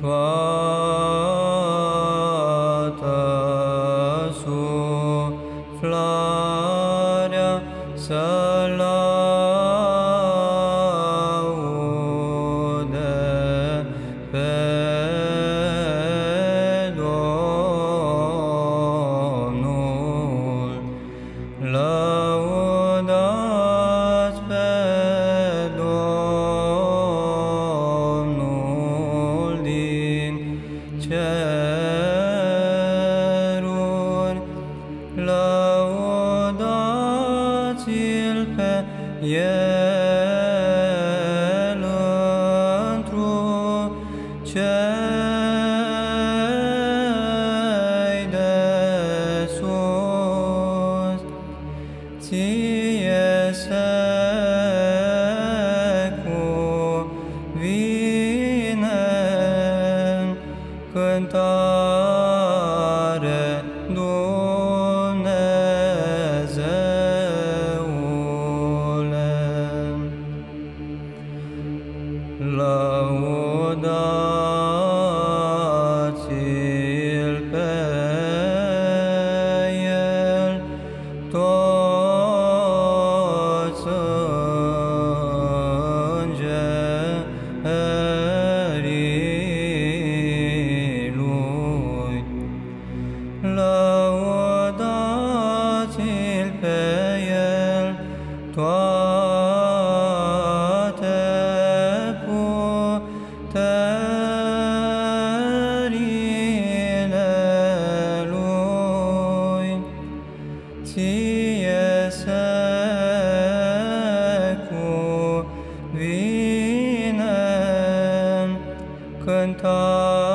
Flora Salam ceruri, lăudați-l pe El întru cei de sus. Ție se cântare Dumnezeule. Lăudați-l Lăudați-l pe el toate puterile lui. Ție se cuvine cântare